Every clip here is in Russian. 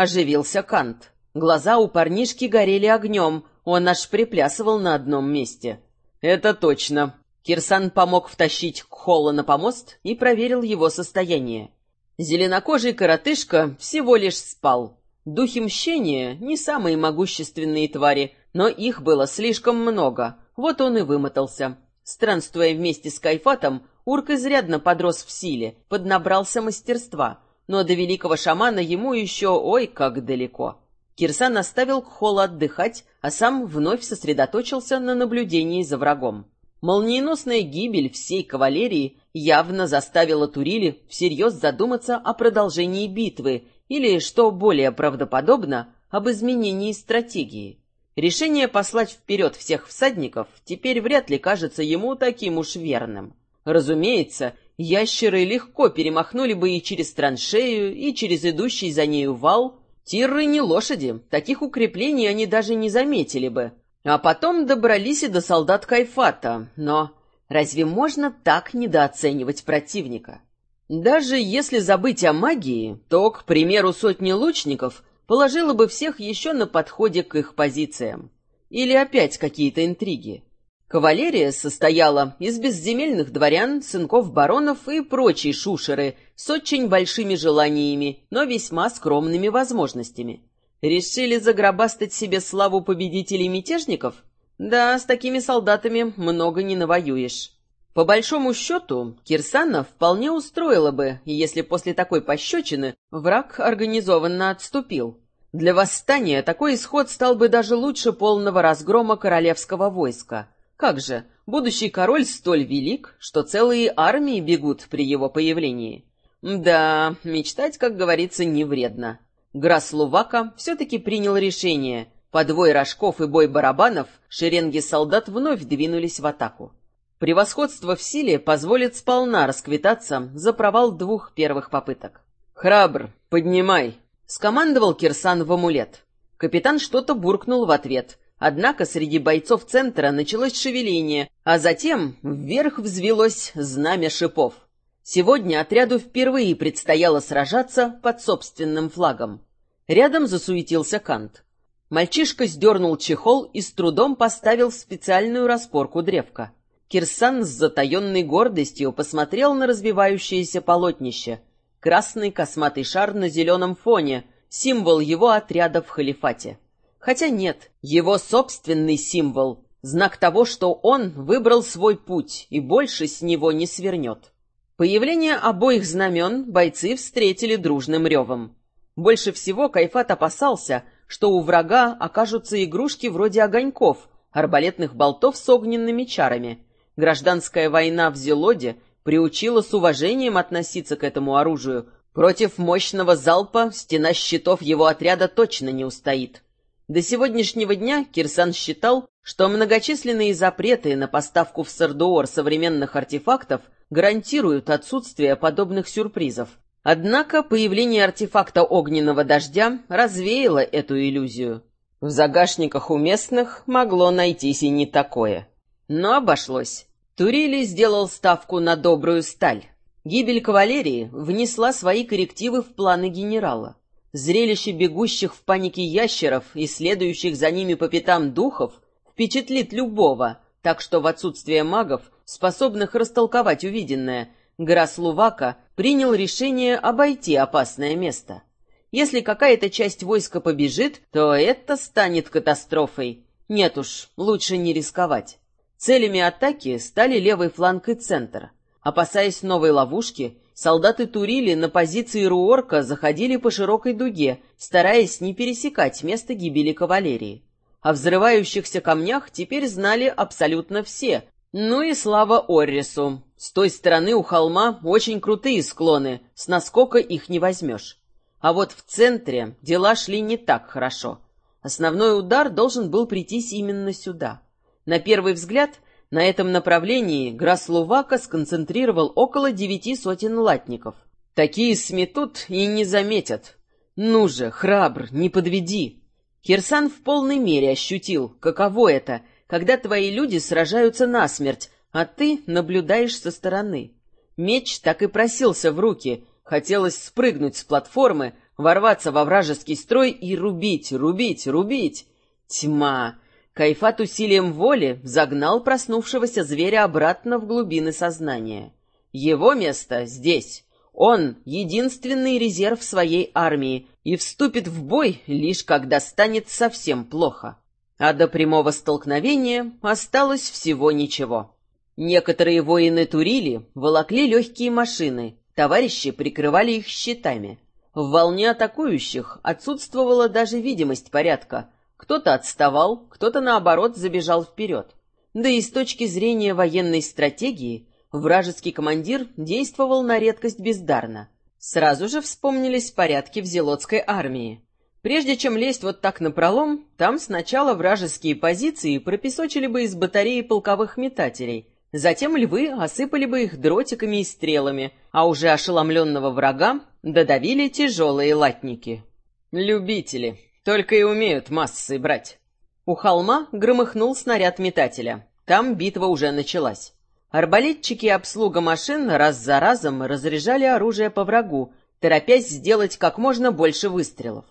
оживился Кант. Глаза у парнишки горели огнем, он аж приплясывал на одном месте. «Это точно». Кирсан помог втащить Кхола на помост и проверил его состояние. Зеленокожий коротышка всего лишь спал. Духи мщения — не самые могущественные твари, но их было слишком много, вот он и вымотался. Странствуя вместе с Кайфатом, Урк изрядно подрос в силе, поднабрался мастерства, но до великого шамана ему еще ой как далеко. Кирсан оставил Кхола отдыхать, а сам вновь сосредоточился на наблюдении за врагом. Молниеносная гибель всей кавалерии явно заставила Турили всерьез задуматься о продолжении битвы или, что более правдоподобно, об изменении стратегии. Решение послать вперед всех всадников теперь вряд ли кажется ему таким уж верным. Разумеется, ящеры легко перемахнули бы и через траншею, и через идущий за нею вал. Тирры не лошади, таких укреплений они даже не заметили бы. А потом добрались и до солдат Кайфата, но разве можно так недооценивать противника? Даже если забыть о магии, то, к примеру, сотни лучников положила бы всех еще на подходе к их позициям. Или опять какие-то интриги. Кавалерия состояла из безземельных дворян, сынков баронов и прочей шушеры с очень большими желаниями, но весьма скромными возможностями. Решили загробастать себе славу победителей мятежников? Да, с такими солдатами много не навоюешь. По большому счету, Кирсана вполне устроило бы, если после такой пощечины враг организованно отступил. Для восстания такой исход стал бы даже лучше полного разгрома королевского войска. Как же, будущий король столь велик, что целые армии бегут при его появлении. Да, мечтать, как говорится, не вредно. Граслувака все-таки принял решение. Подвой рожков и бой барабанов шеренги солдат вновь двинулись в атаку. Превосходство в силе позволит сполна расквитаться за провал двух первых попыток. «Храбр, поднимай!» — скомандовал Кирсан в амулет. Капитан что-то буркнул в ответ, однако среди бойцов центра началось шевеление, а затем вверх взвелось знамя шипов. Сегодня отряду впервые предстояло сражаться под собственным флагом. Рядом засуетился Кант. Мальчишка сдернул чехол и с трудом поставил в специальную распорку древка. Кирсан с затаенной гордостью посмотрел на развивающееся полотнище. Красный косматый шар на зеленом фоне, символ его отряда в халифате. Хотя нет, его собственный символ, знак того, что он выбрал свой путь и больше с него не свернет. Появление обоих знамен бойцы встретили дружным ревом. Больше всего Кайфат опасался, что у врага окажутся игрушки вроде огоньков, арбалетных болтов с огненными чарами — Гражданская война в Зелоде приучила с уважением относиться к этому оружию. Против мощного залпа стена щитов его отряда точно не устоит. До сегодняшнего дня Кирсан считал, что многочисленные запреты на поставку в Сардуор современных артефактов гарантируют отсутствие подобных сюрпризов. Однако появление артефакта огненного дождя развеяло эту иллюзию. В загашниках у местных могло найтись и не такое. Но обошлось. Турили сделал ставку на добрую сталь. Гибель кавалерии внесла свои коррективы в планы генерала. Зрелище бегущих в панике ящеров и следующих за ними по пятам духов впечатлит любого, так что в отсутствие магов, способных растолковать увиденное, Граслувака принял решение обойти опасное место. Если какая-то часть войска побежит, то это станет катастрофой. Нет уж, лучше не рисковать. Целями атаки стали левый фланг и центр. Опасаясь новой ловушки, солдаты Турили на позиции Руорка заходили по широкой дуге, стараясь не пересекать место гибели кавалерии. О взрывающихся камнях теперь знали абсолютно все. Ну и слава Оррису. С той стороны у холма очень крутые склоны, с наскока их не возьмешь. А вот в центре дела шли не так хорошо. Основной удар должен был прийтись именно сюда. На первый взгляд, на этом направлении Граслувака сконцентрировал около девяти сотен латников. Такие сметут и не заметят. Ну же, храбр, не подведи. Кирсан в полной мере ощутил, каково это, когда твои люди сражаются насмерть, а ты наблюдаешь со стороны. Меч так и просился в руки, хотелось спрыгнуть с платформы, ворваться во вражеский строй и рубить, рубить, рубить. Тьма! Кайфат усилием воли загнал проснувшегося зверя обратно в глубины сознания. Его место здесь. Он — единственный резерв своей армии и вступит в бой лишь когда станет совсем плохо. А до прямого столкновения осталось всего ничего. Некоторые воины Турили волокли легкие машины, товарищи прикрывали их щитами. В волне атакующих отсутствовала даже видимость порядка. Кто-то отставал, кто-то, наоборот, забежал вперед. Да и с точки зрения военной стратегии, вражеский командир действовал на редкость бездарно. Сразу же вспомнились порядки в Зелотской армии. Прежде чем лезть вот так напролом, там сначала вражеские позиции пропесочили бы из батареи полковых метателей, затем львы осыпали бы их дротиками и стрелами, а уже ошеломленного врага додавили тяжелые латники. Любители, только и умеют массы брать. У холма громыхнул снаряд метателя. Там битва уже началась. Арбалетчики и обслуга машин раз за разом разряжали оружие по врагу, торопясь сделать как можно больше выстрелов.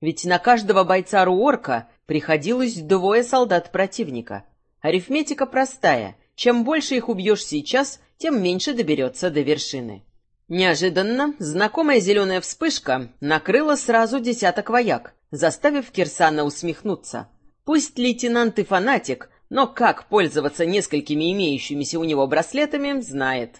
Ведь на каждого бойца Руорка приходилось двое солдат противника. Арифметика простая. Чем больше их убьешь сейчас, тем меньше доберется до вершины. Неожиданно знакомая зеленая вспышка накрыла сразу десяток вояк, заставив Кирсана усмехнуться. Пусть лейтенант и фанатик, но как пользоваться несколькими имеющимися у него браслетами, знает.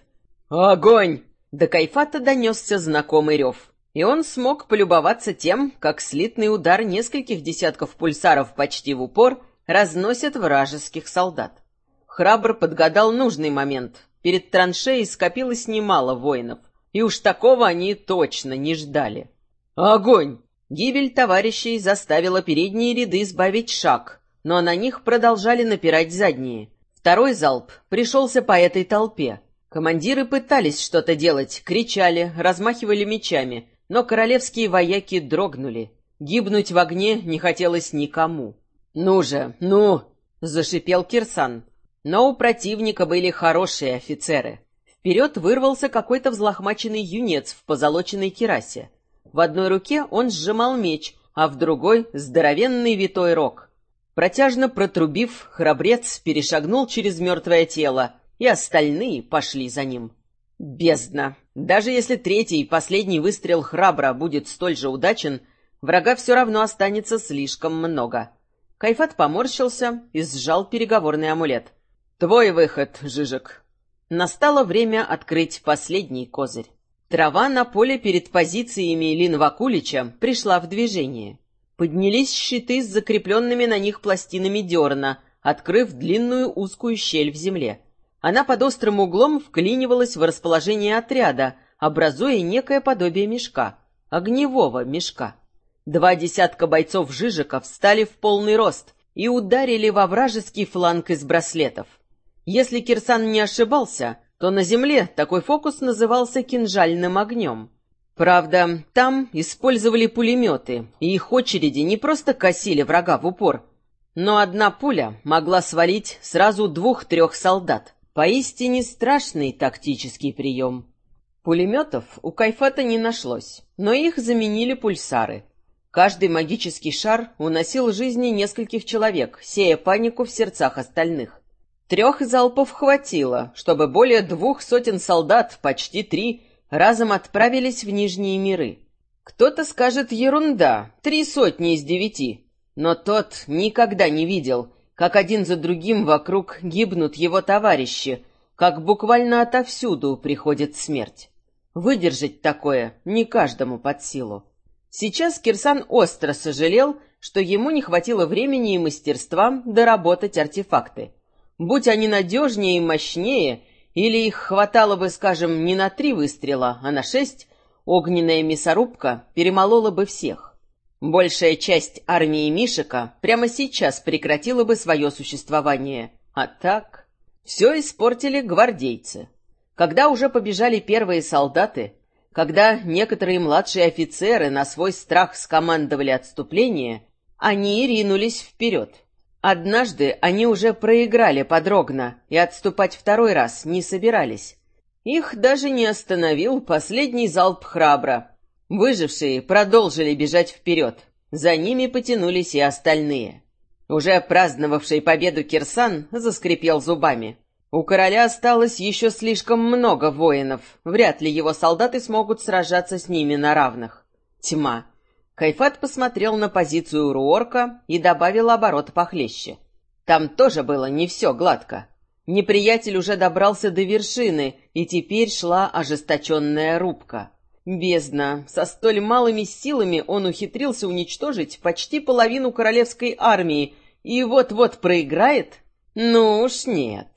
«Огонь!» До Кайфата донесся знакомый рев и он смог полюбоваться тем, как слитный удар нескольких десятков пульсаров почти в упор разносит вражеских солдат. Храбр подгадал нужный момент. Перед траншеей скопилось немало воинов, и уж такого они точно не ждали. «Огонь!» Гибель товарищей заставила передние ряды сбавить шаг, но на них продолжали напирать задние. Второй залп пришелся по этой толпе. Командиры пытались что-то делать, кричали, размахивали мечами, но королевские вояки дрогнули. Гибнуть в огне не хотелось никому. «Ну же, ну!» — зашипел Кирсан. Но у противника были хорошие офицеры. Вперед вырвался какой-то взлохмаченный юнец в позолоченной керасе. В одной руке он сжимал меч, а в другой — здоровенный витой рог. Протяжно протрубив, храбрец перешагнул через мертвое тело, и остальные пошли за ним. Бездна! Даже если третий и последний выстрел храбро будет столь же удачен, врага все равно останется слишком много. Кайфат поморщился и сжал переговорный амулет. «Твой выход, Жижик!» Настало время открыть последний козырь. Трава на поле перед позициями Лин Вакулича пришла в движение. Поднялись щиты с закрепленными на них пластинами дерна, открыв длинную узкую щель в земле. Она под острым углом вклинивалась в расположение отряда, образуя некое подобие мешка, огневого мешка. Два десятка бойцов Жижика встали в полный рост и ударили во вражеский фланг из браслетов. Если Кирсан не ошибался, то на земле такой фокус назывался кинжальным огнем. Правда, там использовали пулеметы, и их очереди не просто косили врага в упор, но одна пуля могла свалить сразу двух-трех солдат. Поистине страшный тактический прием. Пулеметов у Кайфата не нашлось, но их заменили пульсары. Каждый магический шар уносил жизни нескольких человек, сея панику в сердцах остальных. Трех залпов хватило, чтобы более двух сотен солдат, почти три, разом отправились в Нижние миры. Кто-то скажет ерунда, три сотни из девяти, но тот никогда не видел, как один за другим вокруг гибнут его товарищи, как буквально отовсюду приходит смерть. Выдержать такое не каждому под силу. Сейчас Кирсан остро сожалел, что ему не хватило времени и мастерства доработать артефакты. Будь они надежнее и мощнее, или их хватало бы, скажем, не на три выстрела, а на шесть, огненная мясорубка перемолола бы всех. Большая часть армии Мишика прямо сейчас прекратила бы свое существование. А так... Все испортили гвардейцы. Когда уже побежали первые солдаты, когда некоторые младшие офицеры на свой страх скомандовали отступление, они ринулись вперед. Однажды они уже проиграли подрогно и отступать второй раз не собирались. Их даже не остановил последний залп храбра, Выжившие продолжили бежать вперед. За ними потянулись и остальные. Уже праздновавший победу Кирсан заскрипел зубами. У короля осталось еще слишком много воинов. Вряд ли его солдаты смогут сражаться с ними на равных. Тьма. Кайфат посмотрел на позицию Руорка и добавил оборот похлеще. Там тоже было не все гладко. Неприятель уже добрался до вершины, и теперь шла ожесточенная рубка. Бездна. Со столь малыми силами он ухитрился уничтожить почти половину королевской армии, и вот-вот проиграет? Ну уж нет.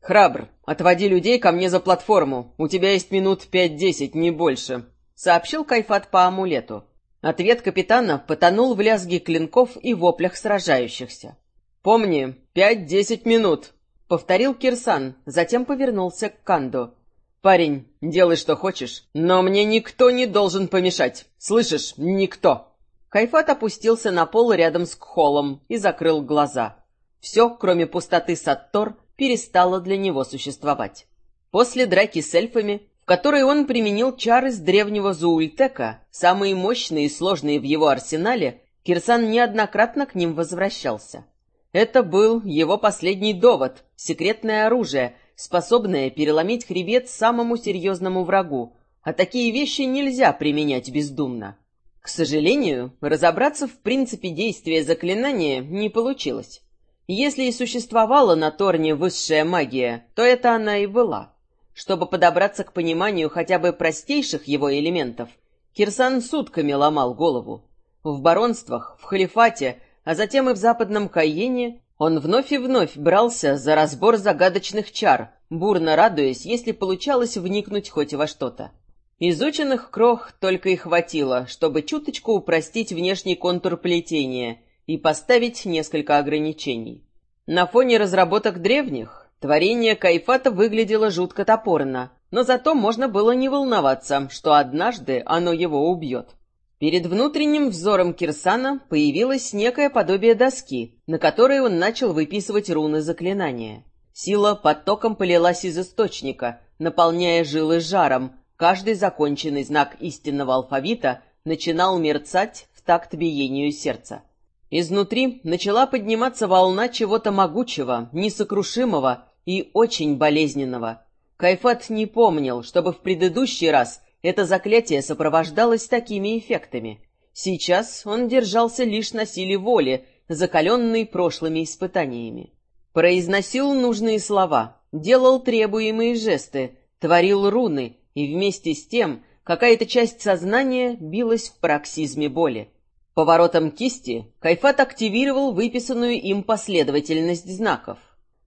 Храбр, отводи людей ко мне за платформу. У тебя есть минут пять-десять, не больше, сообщил Кайфат по амулету. Ответ капитана потонул в лязге клинков и воплях сражающихся. «Помни, пять-десять минут», — повторил Кирсан, затем повернулся к Канду. «Парень, делай, что хочешь, но мне никто не должен помешать. Слышишь, никто!» Кайфат опустился на пол рядом с Кхолом и закрыл глаза. Все, кроме пустоты Саттор, перестало для него существовать. После драки с эльфами, которой он применил чары с древнего Зуультека, самые мощные и сложные в его арсенале, Кирсан неоднократно к ним возвращался. Это был его последний довод, секретное оружие, способная переломить хребет самому серьезному врагу, а такие вещи нельзя применять бездумно. К сожалению, разобраться в принципе действия заклинания не получилось. Если и существовала на Торне высшая магия, то это она и была. Чтобы подобраться к пониманию хотя бы простейших его элементов, Кирсан сутками ломал голову. В баронствах, в халифате, а затем и в западном Каене он вновь и вновь брался за разбор загадочных чар, бурно радуясь, если получалось вникнуть хоть во что-то. Изученных крох только и хватило, чтобы чуточку упростить внешний контур плетения и поставить несколько ограничений. На фоне разработок древних творение Кайфата выглядело жутко топорно, но зато можно было не волноваться, что однажды оно его убьет. Перед внутренним взором Кирсана появилось некое подобие доски, на которой он начал выписывать руны заклинания. Сила потоком полилась из источника, наполняя жилы жаром. Каждый законченный знак истинного алфавита начинал мерцать в такт биению сердца. Изнутри начала подниматься волна чего-то могучего, несокрушимого и очень болезненного. Кайфат не помнил, чтобы в предыдущий раз это заклятие сопровождалось такими эффектами. Сейчас он держался лишь на силе воли, закаленной прошлыми испытаниями. Произносил нужные слова, делал требуемые жесты, творил руны, и вместе с тем какая-то часть сознания билась в пароксизме боли. Поворотом кисти Кайфат активировал выписанную им последовательность знаков.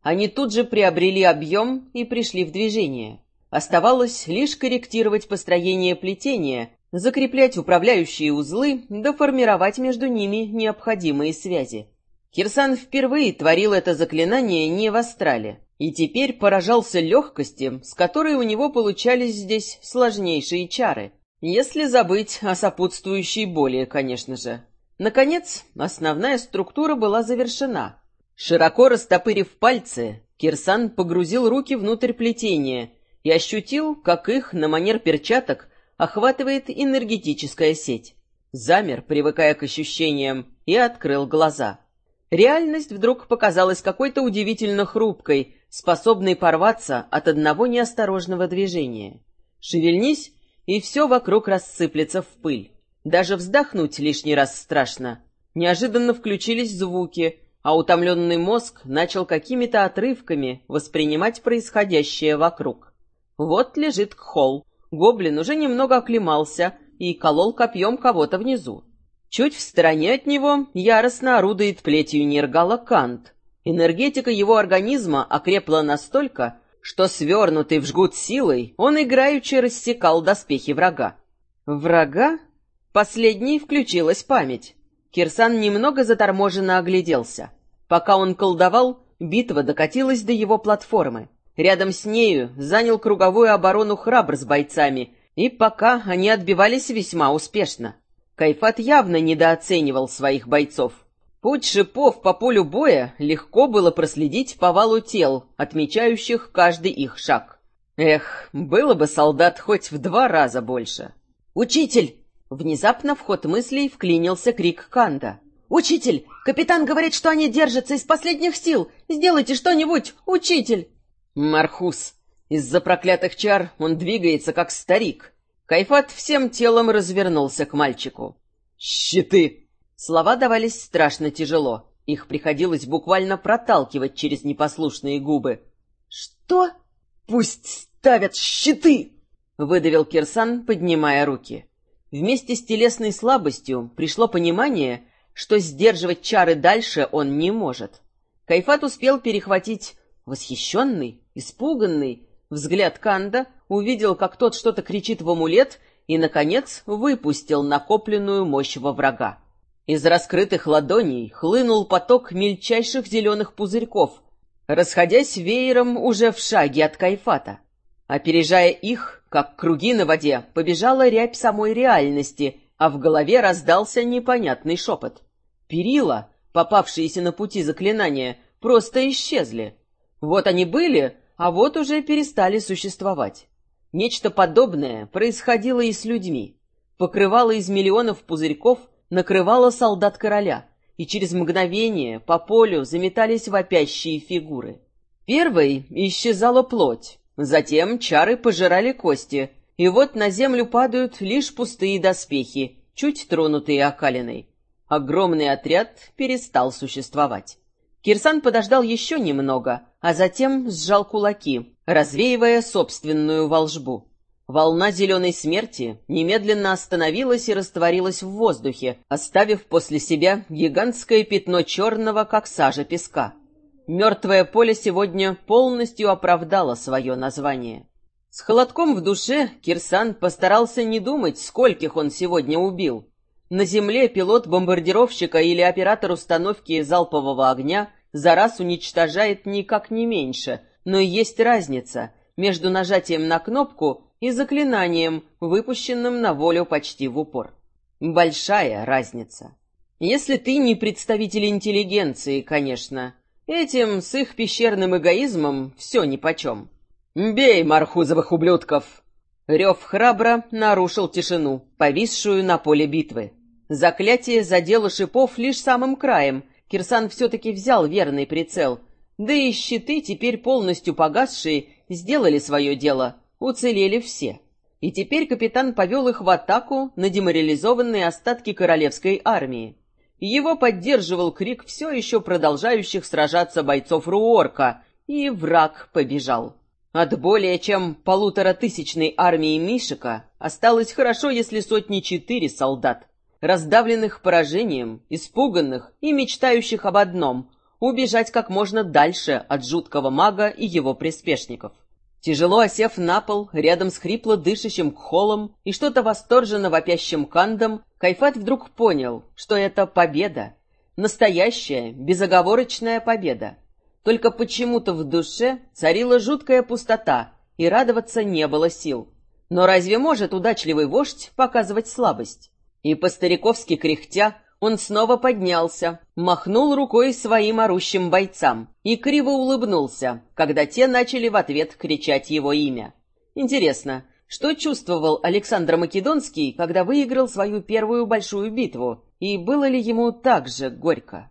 Они тут же приобрели объем и пришли в движение. Оставалось лишь корректировать построение плетения, закреплять управляющие узлы, да между ними необходимые связи. Кирсан впервые творил это заклинание не в астрале, и теперь поражался легкости, с которой у него получались здесь сложнейшие чары, если забыть о сопутствующей боли, конечно же. Наконец, основная структура была завершена. Широко растопырив пальцы, Кирсан погрузил руки внутрь плетения — и ощутил, как их, на манер перчаток, охватывает энергетическая сеть. Замер, привыкая к ощущениям, и открыл глаза. Реальность вдруг показалась какой-то удивительно хрупкой, способной порваться от одного неосторожного движения. Шевельнись, и все вокруг рассыплется в пыль. Даже вздохнуть лишний раз страшно. Неожиданно включились звуки, а утомленный мозг начал какими-то отрывками воспринимать происходящее вокруг. Вот лежит Кхол. Гоблин уже немного оклемался и колол копьем кого-то внизу. Чуть в стороне от него яростно орудует плетью Нергала Кант. Энергетика его организма окрепла настолько, что, свернутый в жгут силой, он играючи рассекал доспехи врага. Врага? Последней включилась память. Кирсан немного заторможенно огляделся. Пока он колдовал, битва докатилась до его платформы. Рядом с нею занял круговую оборону храбр с бойцами, и пока они отбивались весьма успешно. Кайфат явно недооценивал своих бойцов. Путь шипов по полю боя легко было проследить по валу тел, отмечающих каждый их шаг. Эх, было бы солдат хоть в два раза больше. «Учитель!» — Внезапно в ход мыслей вклинился крик Канда. «Учитель! Капитан говорит, что они держатся из последних сил! Сделайте что-нибудь, учитель!» «Мархус! Из-за проклятых чар он двигается, как старик!» Кайфат всем телом развернулся к мальчику. «Щиты!» Слова давались страшно тяжело. Их приходилось буквально проталкивать через непослушные губы. «Что?» «Пусть ставят щиты!» — выдавил Кирсан, поднимая руки. Вместе с телесной слабостью пришло понимание, что сдерживать чары дальше он не может. Кайфат успел перехватить восхищенный, испуганный взгляд Канда, увидел, как тот что-то кричит в амулет и, наконец, выпустил накопленную мощь во врага. Из раскрытых ладоней хлынул поток мельчайших зеленых пузырьков, расходясь веером уже в шаге от Кайфата. Опережая их, как круги на воде, побежала рябь самой реальности, а в голове раздался непонятный шепот. Перила, попавшиеся на пути заклинания, просто исчезли. Вот они были, а вот уже перестали существовать. Нечто подобное происходило и с людьми. Покрывало из миллионов пузырьков накрывало солдат короля, и через мгновение по полю заметались вопящие фигуры. Первой исчезала плоть, затем чары пожирали кости, и вот на землю падают лишь пустые доспехи, чуть тронутые окалиной. Огромный отряд перестал существовать. Кирсан подождал еще немного, а затем сжал кулаки, развеивая собственную волжбу. Волна зеленой смерти немедленно остановилась и растворилась в воздухе, оставив после себя гигантское пятно черного, как сажа песка. Мертвое поле сегодня полностью оправдало свое название. С холодком в душе Кирсан постарался не думать, скольких он сегодня убил. На земле пилот бомбардировщика или оператор установки залпового огня за раз уничтожает никак не меньше, но есть разница между нажатием на кнопку и заклинанием, выпущенным на волю почти в упор. Большая разница. Если ты не представитель интеллигенции, конечно, этим с их пещерным эгоизмом все нипочем. «Бей, мархузовых ублюдков!» Рев храбро нарушил тишину, повисшую на поле битвы. Заклятие задело шипов лишь самым краем. Кирсан все-таки взял верный прицел. Да и щиты, теперь полностью погасшие, сделали свое дело. Уцелели все. И теперь капитан повел их в атаку на деморализованные остатки королевской армии. Его поддерживал крик все еще продолжающих сражаться бойцов Руорка, и враг побежал. От более чем полуторатысячной армии Мишика осталось хорошо, если сотни четыре солдат, раздавленных поражением, испуганных и мечтающих об одном — убежать как можно дальше от жуткого мага и его приспешников. Тяжело осев на пол, рядом с хрипло дышащим кхолом и что-то восторженно вопящим кандом, Кайфат вдруг понял, что это победа. Настоящая, безоговорочная победа. Только почему-то в душе царила жуткая пустота, и радоваться не было сил. Но разве может удачливый вождь показывать слабость? И по-стариковски кряхтя, он снова поднялся, махнул рукой своим орущим бойцам и криво улыбнулся, когда те начали в ответ кричать его имя. Интересно, что чувствовал Александр Македонский, когда выиграл свою первую большую битву, и было ли ему так же горько?